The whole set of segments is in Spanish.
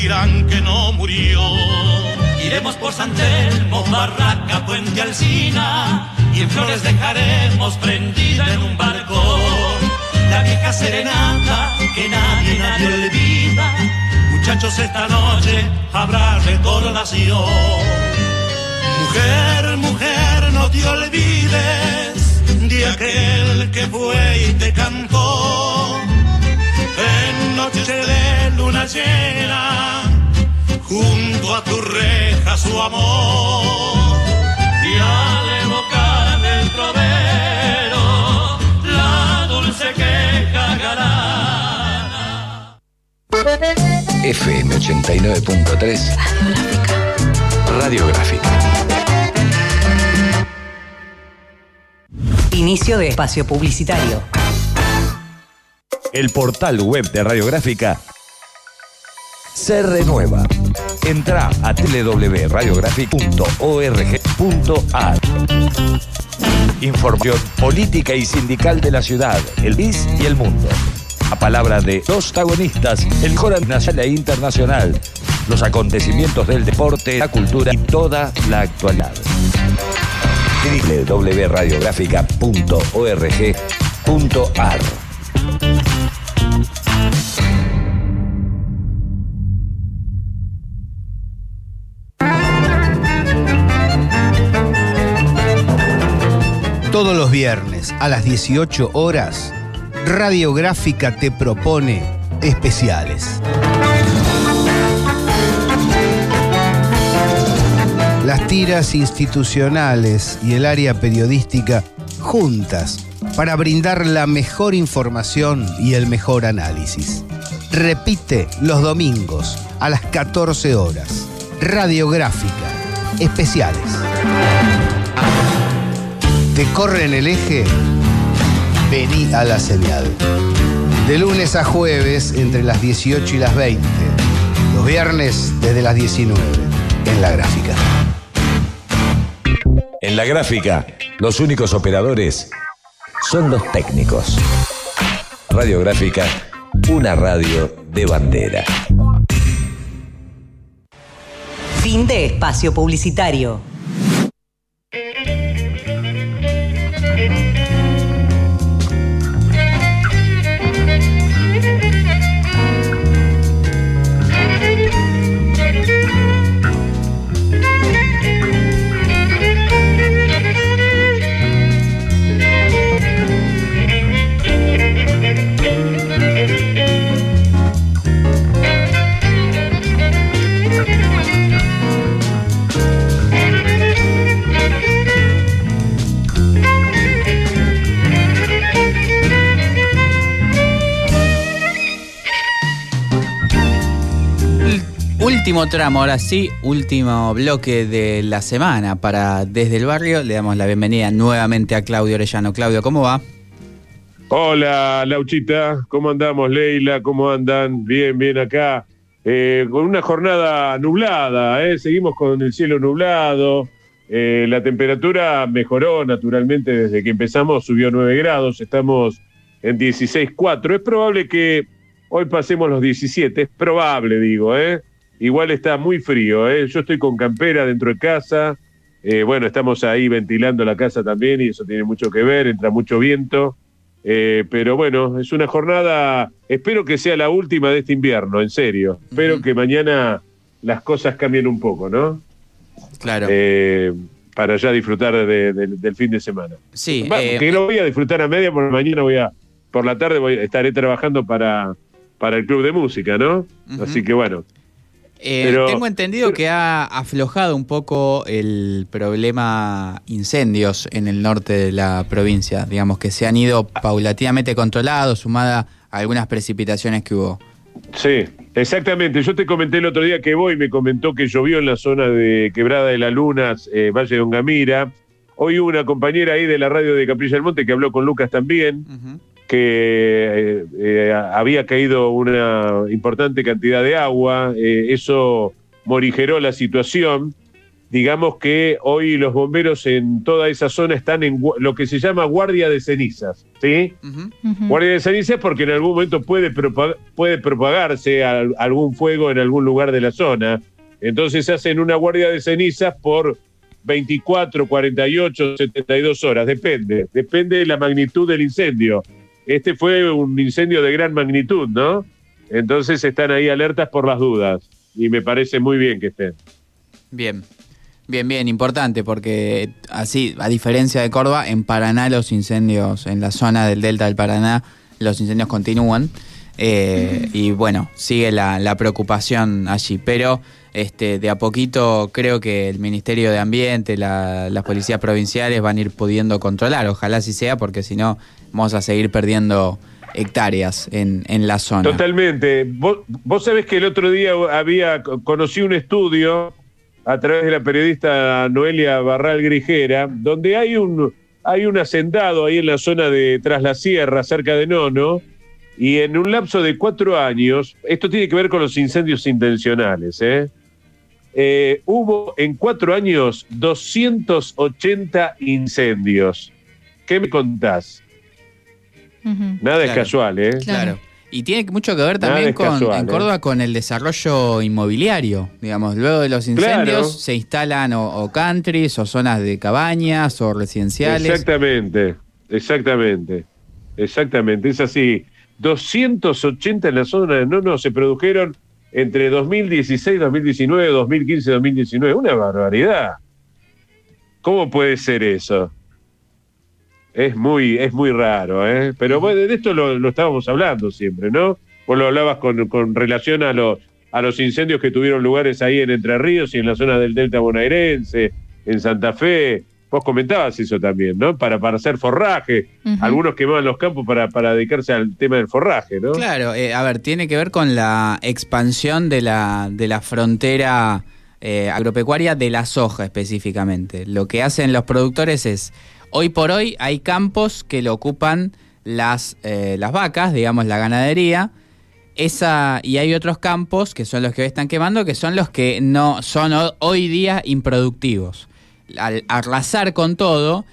dirán que no murió. Iremos por San Telmo, Barraca, Puente Alcina y en flores dejaremos prendida en un balcón la vieja serenata que nadie, nadie olvida. Muchachos, esta noche habrá recordación. Mujer, mujer, no te olvides de aquel que fue y te cantó en noche de luna llena su amor y al evocar del trovero la dulce queja galana. FM 89.3 Radiográfica. Inicio de espacio publicitario. El portal web de Radiográfica se renueva. Entra a www.radiographic.org.ar. Información política y sindical de la ciudad, el país y el mundo. A palabra de dos protagonistas, el coro nacional e internacional, los acontecimientos del deporte, la cultura y toda la actualidad. www.radiográfica.org.ar Todos los viernes a las 18 horas, Radiográfica te propone especiales. Las tiras institucionales y el área periodística juntas para brindar la mejor información y el mejor análisis. Repite los domingos a las 14 horas. Radiográfica. Especiales. ¿Te corre en el eje? Vení a la señal. De lunes a jueves entre las 18 y las 20. Los viernes desde las 19. En la gráfica. En la gráfica, los únicos operadores son los técnicos. Radiográfica, una radio de bandera. Fin de espacio publicitario. Último tramo, ahora sí, último bloque de la semana para Desde el Barrio. Le damos la bienvenida nuevamente a Claudio Orellano. Claudio, ¿cómo va? Hola, Lauchita, ¿cómo andamos, Leila? ¿Cómo andan? Bien, bien acá. Eh, con una jornada nublada, ¿eh? seguimos con el cielo nublado. Eh, la temperatura mejoró naturalmente desde que empezamos, subió 9 grados, estamos en 16,4. Es probable que hoy pasemos los 17, es probable, digo, ¿eh? Igual está muy frío, ¿eh? Yo estoy con campera dentro de casa. Eh, bueno, estamos ahí ventilando la casa también y eso tiene mucho que ver, entra mucho viento. Eh, pero bueno, es una jornada, espero que sea la última de este invierno, en serio. Espero que mañana las cosas cambien un poco, ¿no? Claro. Eh, para ya disfrutar de- de- del fin de semana. Sí, eh, que no voy a disfrutar a media, porque mañana voy a, por la tarde voy, estaré trabajando para, para el club de música, ¿no? Así que bueno. Eh, Pero- tengo entendido que ha aflojado un poco el problema incendios en el norte de la provincia, digamos que se han ido paulatinamente controlados, sumada a algunas precipitaciones que hubo. Sí, exactamente. Yo te comenté el otro día que voy, me comentó que llovió en la zona de Quebrada de las Lunas, eh, Valle de Ongamira. Hoy hubo una compañera ahí de la radio de Capilla del Monte que habló con Lucas también, que eh, eh, había caído una importante cantidad de agua, eh, eso morigeró la situación. digamos que hoy los bomberos en toda esa zona están en lo que se llama guardia de cenizas, ¿sí? Guardia de cenizas porque en algún momento puede, puede propagarse al- algún fuego en algún lugar de la zona. Entonces hacen una guardia de cenizas por 24, 48, 72 horas, depende, depende de la magnitud del incendio. Este fue un incendio de gran magnitud, ¿no? Entonces están ahí alertas por las dudas y me parece muy bien que estén. Bien. Bien, bien, importante, porque así, a diferencia de Córdoba, en Paraná los incendios, en la zona del delta del Paraná, los incendios continúan. eh, y bueno, sigue la, preocupación allí. Pero este, de a poquito creo que el Ministerio de Ambiente, la- las policías provinciales van a ir pudiendo controlar. Ojalá así sea, porque si no, vamos a seguir perdiendo hectáreas en, en la zona. Totalmente. Vos, vos sabés que el otro día había conocí un estudio a través de la periodista Noelia Barral Grijera, donde hay un hay un ahí en la zona de Tras la Sierra, cerca de Nono, y en un lapso de cuatro años, esto tiene que ver con los incendios intencionales, ¿eh? Eh, hubo en cuatro años 280 incendios. ¿Qué me contás? Nada es Claro. casual, ¿eh? Claro. Y tiene mucho que ver también es con, casual, en ¿eh? Córdoba con el desarrollo inmobiliario. Digamos, luego de los incendios Claro. se instalan o, o countries o zonas de cabañas o residenciales. Exactamente, exactamente, exactamente, es así. 280 en la zona de no, no, se produjeron entre 2016, 2019, 2015, 2019. Una barbaridad. ¿Cómo puede ser eso? Es muy, es muy raro, ¿eh? Pero bueno, de esto lo, lo estábamos hablando siempre, ¿no? Vos lo hablabas con, con relación a los, a los incendios que tuvieron lugares ahí en Entre Ríos y en la zona del Delta Bonaerense, en Santa Fe. Vos comentabas eso también, ¿no? Para, para hacer forraje. Algunos quemaban los campos para, para dedicarse al tema del forraje, ¿no? Claro, eh, a ver, tiene que ver con la expansión de la, de la frontera eh, agropecuaria de la soja específicamente. Lo que hacen los productores es, hoy por hoy hay campos que lo ocupan las, eh, las vacas, digamos la ganadería, esa, y hay otros campos que son los que hoy están quemando, que son los que no son ho- hoy día improductivos. Al arrasar con todo,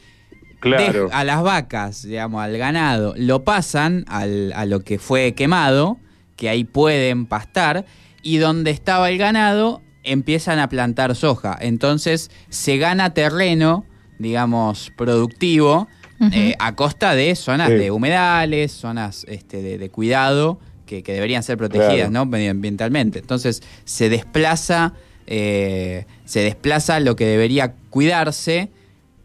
Claro. a las vacas, digamos, al ganado, lo pasan al- a lo que fue quemado, que ahí pueden pastar, y donde estaba el ganado empiezan a plantar soja. Entonces se gana terreno, digamos, productivo, eh, a costa de zonas Sí. de humedales, zonas este, de, de cuidado, que, que deberían ser protegidas Claro. ¿no? medioambientalmente. Entonces se desplaza, eh, se desplaza lo que debería cuidarse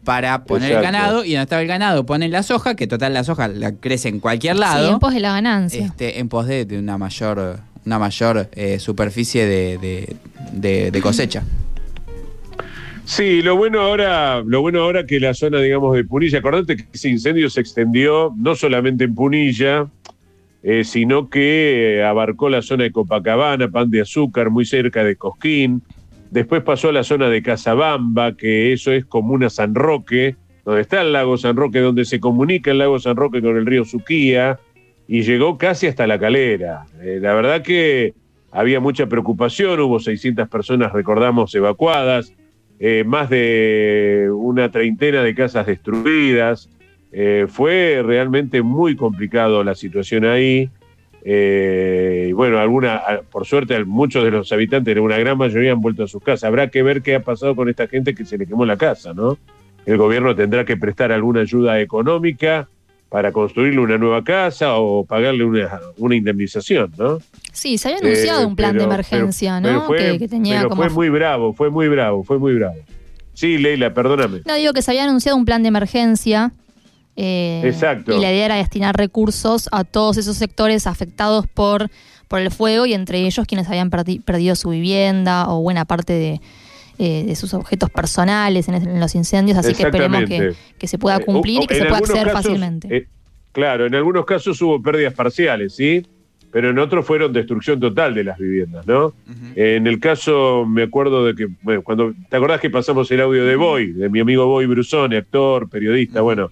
para poner el ganado y donde estaba el ganado ponen la soja, que total la soja la crece en cualquier Sí, lado, en pos de la ganancia. este, en pos de, de una mayor, una mayor eh, superficie de, de- de- de cosecha. Sí, lo bueno ahora, lo bueno ahora que la zona, digamos, de Punilla, acordate que ese incendio se extendió no solamente en Punilla, eh, sino que eh, abarcó la zona de Copacabana, Pan de Azúcar, muy cerca de Cosquín. Después pasó a la zona de Casabamba, que eso es comuna San Roque, donde está el lago San Roque, donde se comunica el lago San Roque con el río Suquía, y llegó casi hasta la calera. Eh, la verdad que había mucha preocupación, hubo 600 personas, recordamos, evacuadas, eh, más de una treintena de casas destruidas. Eh, fue realmente muy complicado la situación ahí. Eh, y bueno, alguna, por suerte, muchos de los habitantes, una gran mayoría, han vuelto a sus casas. Habrá que ver qué ha pasado con esta gente que se le quemó la casa, ¿no? El gobierno tendrá que prestar alguna ayuda económica para construirle una nueva casa o pagarle una, una indemnización, ¿no? Sí, se había anunciado Eh, un plan de emergencia, pero- ¿no? pero fue- que, que tenía pero como. fue muy bravo, fue muy bravo, fue muy bravo. Sí, Leila, perdóname. No, digo que se había anunciado un plan de emergencia. eh, Exacto. Y la idea era destinar recursos a todos esos sectores afectados por, por el fuego y entre ellos quienes habían perdi- perdido su vivienda o buena parte de, eh, de sus objetos personales en, los incendios. Así que esperemos que, que se pueda Eh, cumplir o- y que se pueda acceder casos, fácilmente. eh, claro, en algunos casos hubo pérdidas parciales, ¿sí? Pero en otros fueron destrucción total de las viviendas, ¿no? En el caso, me acuerdo de que, bueno, cuando, ¿te acordás que pasamos el audio de Boy, de mi amigo Boy Brusone, actor, periodista? Bueno,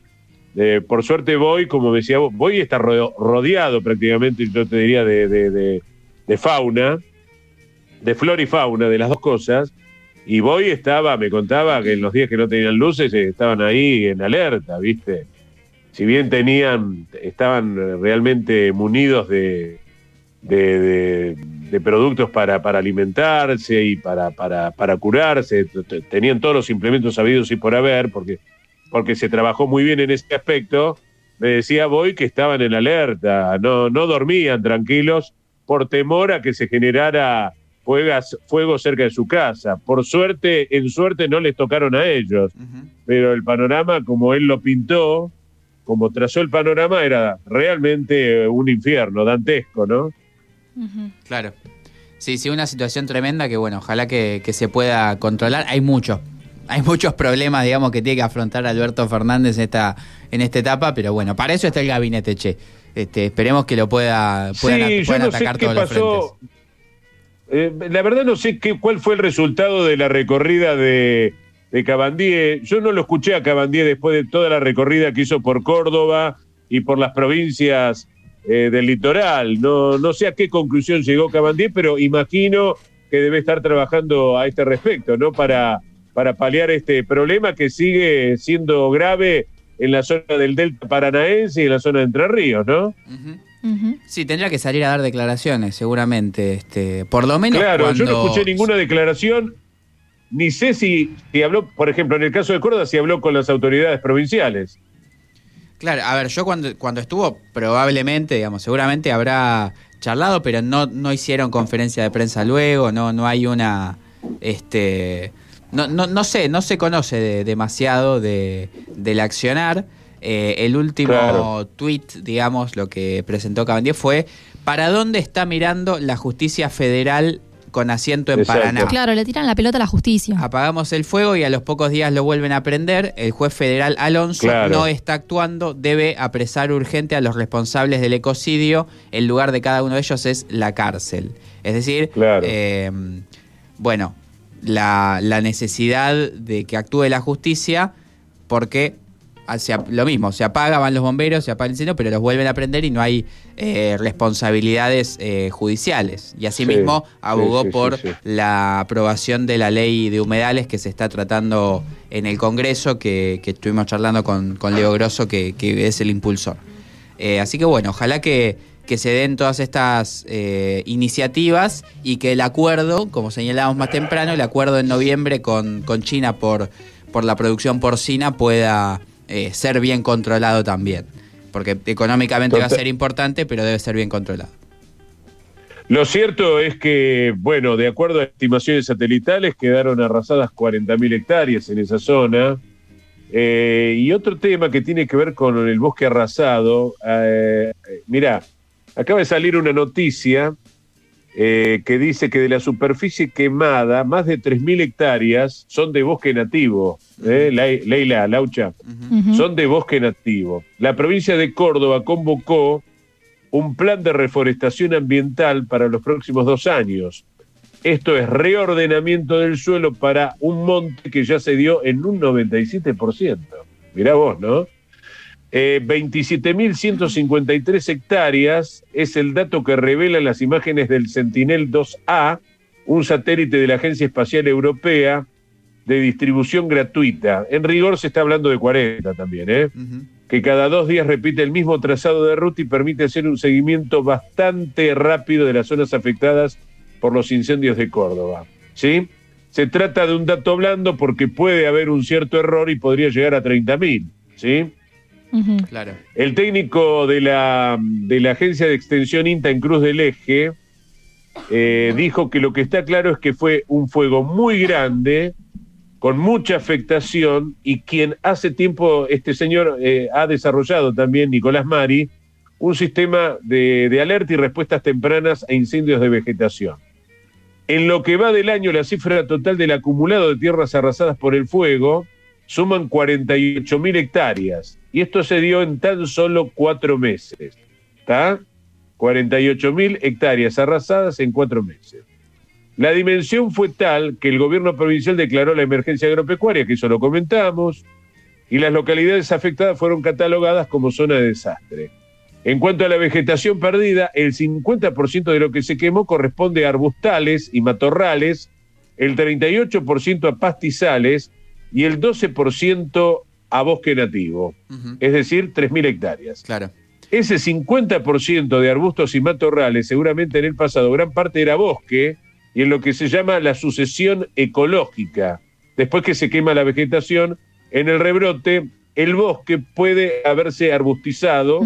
eh, por suerte Boy, como decía vos, Boy está ro- rodeado prácticamente, yo te diría, de, de- de- de fauna, de flora y fauna, de las dos cosas, Y Boy estaba, me contaba que en los días que no tenían luces eh, estaban ahí en alerta, ¿viste? Si bien tenían, estaban realmente munidos de, de, de- de productos para, para alimentarse y para, para, para curarse, tenían todos los implementos sabidos y por haber, porque, porque se trabajó muy bien en ese aspecto, me decía Boy que estaban en alerta, no, no dormían tranquilos por temor a que se generara fuegas- fuego cerca de su casa. Por suerte, en suerte no les tocaron a ellos, pero el panorama como él lo pintó, como trazó el panorama, era realmente un infierno, dantesco, ¿no? Claro. Sí, sí, una situación tremenda que, bueno, ojalá que, que se pueda controlar. Hay muchos, hay muchos problemas, digamos, que tiene que afrontar Alberto Fernández en esta, en esta etapa, pero bueno, para eso está el gabinete, che. Este, esperemos que lo pueda, puedan, sí, at- yo no sé atacar qué todos los frentes. Eh, la verdad no sé qué, cuál fue el resultado de la recorrida de, de Cabandier. Yo no lo escuché a Cabandier después de toda la recorrida que hizo por Córdoba y por las provincias eh, del litoral. No, no sé a qué conclusión llegó Cabandier, pero imagino que debe estar trabajando a este respecto, ¿no? Para, para paliar este problema que sigue siendo grave en la zona del Delta Paranaense y en la zona de Entre Ríos, ¿no? Sí, tendría que salir a dar declaraciones, seguramente. Este, por lo menos Claro, cuando... yo no escuché ninguna declaración, ni sé si, si habló, por ejemplo, en el caso de Córdoba, si habló con las autoridades provinciales. Claro, a ver, yo cuando, cuando estuvo, probablemente, digamos, seguramente habrá charlado, pero no, no hicieron conferencia de prensa luego, no, no hay una, este, no, no, no sé, no se conoce de- demasiado de, del accionar. Eh, el último Claro. tweet, digamos, lo que presentó Cabandier fue, ¿para dónde está mirando la justicia federal con asiento en Exacto. Paraná? Claro, le tiran la pelota a la justicia. Apagamos el fuego y a los pocos días lo vuelven a prender. El juez federal Alonso Claro. no está actuando, debe apresar urgente a los responsables del ecocidio. El lugar de cada uno de ellos es la cárcel. Es decir, Claro. eh, bueno, la, la necesidad de que actúe la justicia porque se ap- lo mismo, se apaga, van los bomberos, se apaga el incendio, pero los vuelven a prender y no hay eh, responsabilidades eh, judiciales. Y asimismo Sí, abogó sí, sí, por la aprobación de la ley de humedales que se está tratando en el Congreso, que, que estuvimos charlando con, con Leo Grosso, que, que es el impulsor. Eh, así que bueno, ojalá que, que se den todas estas eh, iniciativas y que el acuerdo, como señalábamos más temprano, el acuerdo en noviembre con, con China por, por la producción porcina pueda eh, ser bien controlado también. Porque económicamente va a ser importante, pero debe ser bien controlado. Lo cierto es que, bueno, de acuerdo a estimaciones satelitales, quedaron arrasadas 40.000 hectáreas en esa zona. Eh, y otro tema que tiene que ver con el bosque arrasado, eh, mirá, acaba de salir una noticia eh, que dice que de la superficie quemada, más de 3.000 hectáreas son de bosque nativo. ¿eh? Le- Leila, Laucha, son de bosque nativo. La provincia de Córdoba convocó un plan de reforestación ambiental para los próximos dos años. Esto es reordenamiento del suelo para un monte que ya se dio en un 97%. Mirá vos, ¿no? Eh, 27.153 hectáreas es el dato que revelan las imágenes del Sentinel 2A, un satélite de la Agencia Espacial Europea de distribución gratuita. En rigor se está hablando de 40 también, ¿eh? que cada dos días repite el mismo trazado de ruta y permite hacer un seguimiento bastante rápido de las zonas afectadas por los incendios de Córdoba. ¿Sí? Se trata de un dato blando porque puede haber un cierto error y podría llegar a 30.000. ¿Sí? Claro. El técnico de la, de la agencia de extensión INTA en Cruz del Eje eh, dijo que lo que está claro es que fue un fuego muy grande, con mucha afectación, y quien hace tiempo este señor eh, ha desarrollado también, Nicolás Mari, un sistema de, de alerta y respuestas tempranas a incendios de vegetación. En lo que va del año, la cifra total del acumulado de tierras arrasadas por el fuego suman 48 mil hectáreas. Y esto se dio en tan solo cuatro meses. ¿Está? 48 mil hectáreas arrasadas en cuatro meses. La dimensión fue tal que el gobierno provincial declaró la emergencia agropecuaria, que eso lo comentamos, y las localidades afectadas fueron catalogadas como zona de desastre. En cuanto a la vegetación perdida, el 50% de lo que se quemó corresponde a arbustales y matorrales el 38% a pastizales y el 12% a bosque nativo, es decir, 3.000 hectáreas. Claro. Ese 50% de arbustos y matorrales, seguramente en el pasado, gran parte era bosque y en lo que se llama la sucesión ecológica. Después que se quema la vegetación, en el rebrote, el bosque puede haberse arbustizado,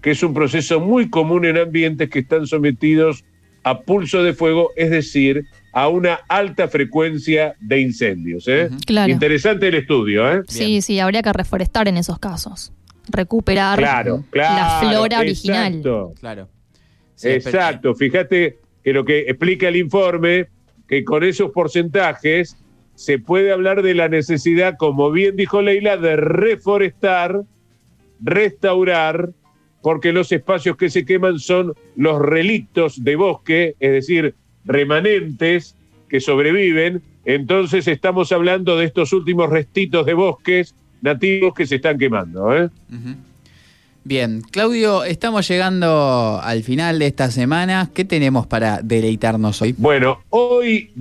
que es un proceso muy común en ambientes que están sometidos a pulso de fuego, es decir, a una alta frecuencia de incendios. ¿eh? Claro. Interesante el estudio, ¿eh? Sí, sí, habría que reforestar en esos casos. Recuperar Claro, claro. la flora original. exacto. Claro. Sí, pero- Exacto, fíjate que lo que explica el informe, que con esos porcentajes se puede hablar de la necesidad, como bien dijo Leila, de reforestar, restaurar, porque los espacios que se queman son los relictos de bosque, es decir, remanentes que sobreviven. Entonces estamos hablando de estos últimos restitos de bosques nativos que se están quemando. ¿eh? Bien, Claudio, estamos llegando al final de esta semana. ¿Qué tenemos para deleitarnos hoy? Bueno, hoy